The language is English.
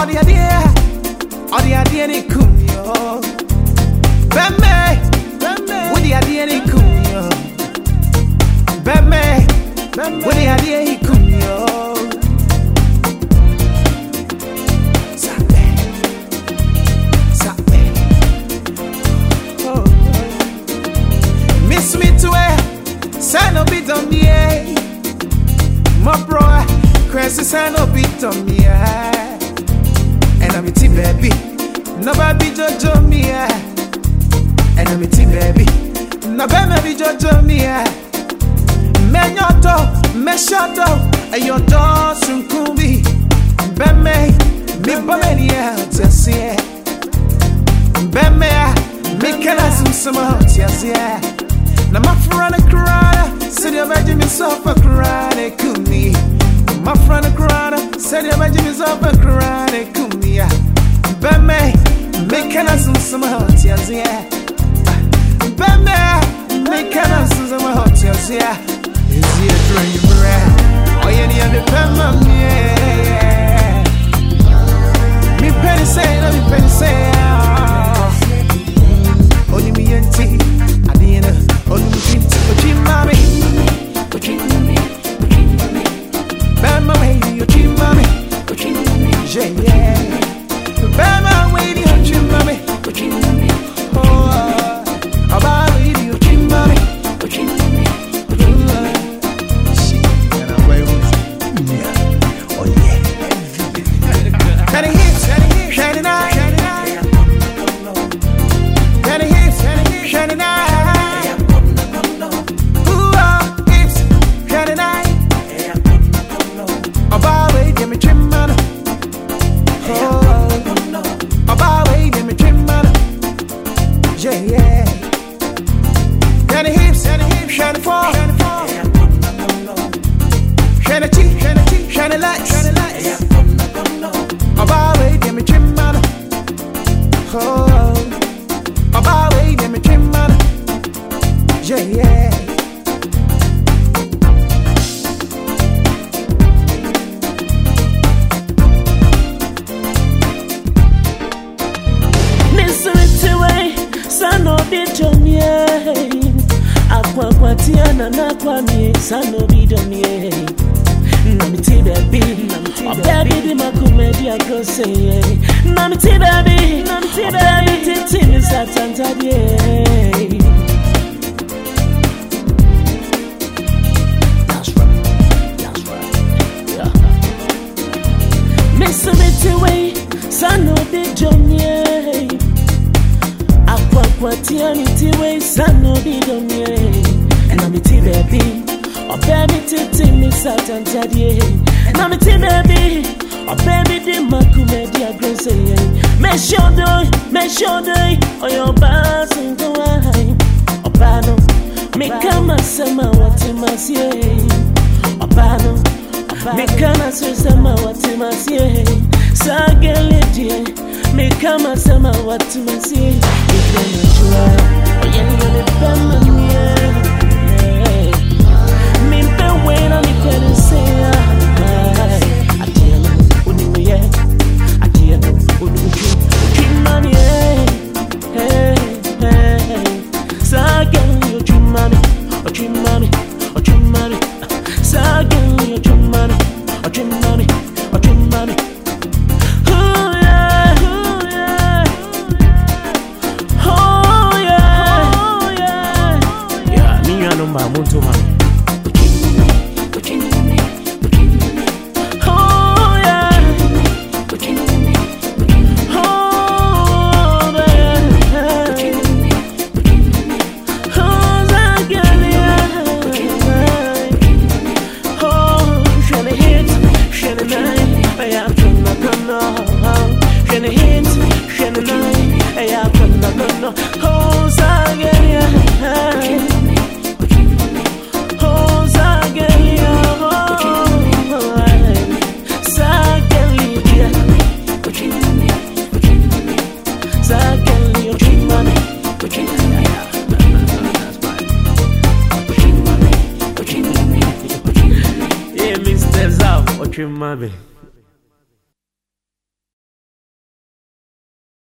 ọdị adịghị ọdị adịghị n'ikwu n'iyo bẹẹmẹ wọdi adịghị n'ikwu n'iyo bẹẹmẹ wọdi adịghị n'ikwu n'iyo. Miss me to it, sign a bit on the. My bro, eh. crazy sign a bit on the. I'm a tea baby. Nobody jojo me, yeah. And I'm a tea baby. Nobody jojo me, yeah. Menyoto, meshoto, ayoto sunkumbi. Beme, mi bomeni ya tiasie. Beme ya, mi kala sumsuma tiasie. Na mafura na krana, sidi abaji mi sofa krana kumi. Mafura na krana, sidi abaji mi sofa krana kumi ya. Beme, mi kala sumsuma tiasie. Beme, mi kala sumsuma tiasie. Is he a dreamer? Oh, yeah. Shining hips, shining eye, shining hips, shining eye. Ooh, uh, oh, hips, shining eye. About way, give me trim man. Oh, about way, give me trim man. Yeah, yeah. Shining hips, shining hips, shining fall, shining cheek, shining lights. Akwakwatia na kwami sana obidomie Namiti baby. di makumedi akose Namiti baby Obaby oh, titi ni satantadie That's right, that's right, yeah. Nisiritiwe sana obidomie Akwakwatia nitiwe sana obidomie Na miti baby titi ni satantadie Na miti baby. Obaby di makumedi akose Meshodoi, meshodoi Oyo basi ngwai Obano Mikama sema watimasie Obano Mikama sema watimasie Sageledie Mikama sema watimasie Ikene jua Oyeni yone bema nye Mimpe night, I have to knock on no. Oh, Zagaria, what you mami?